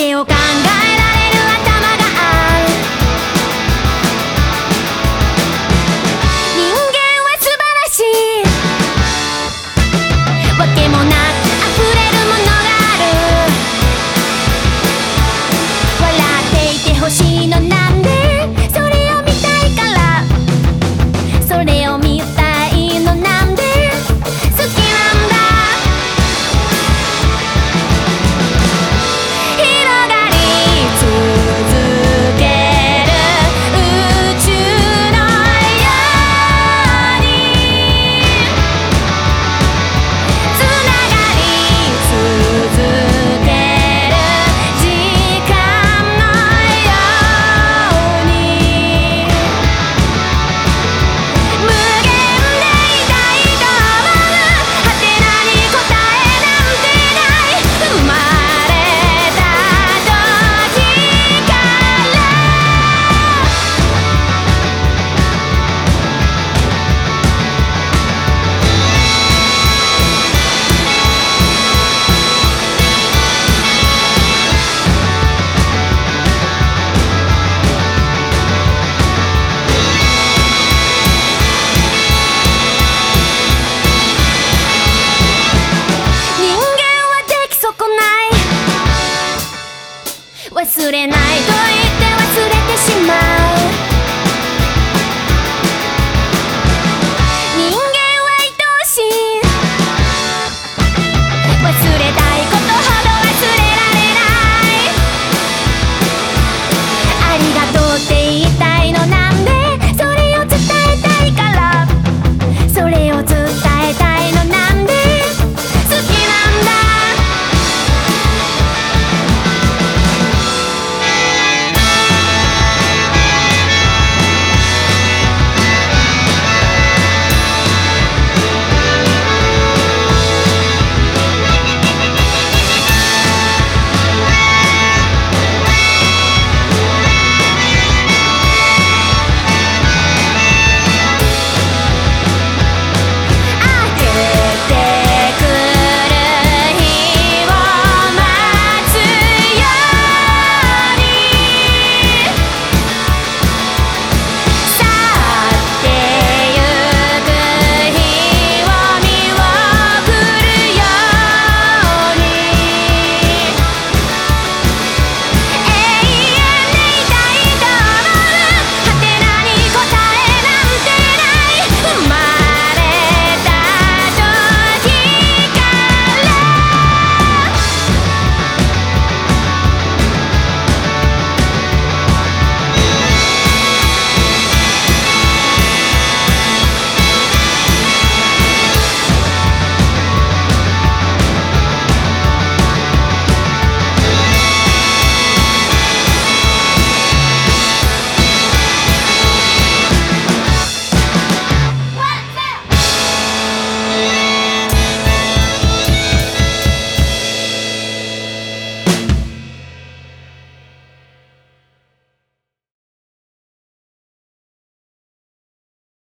けを考えれない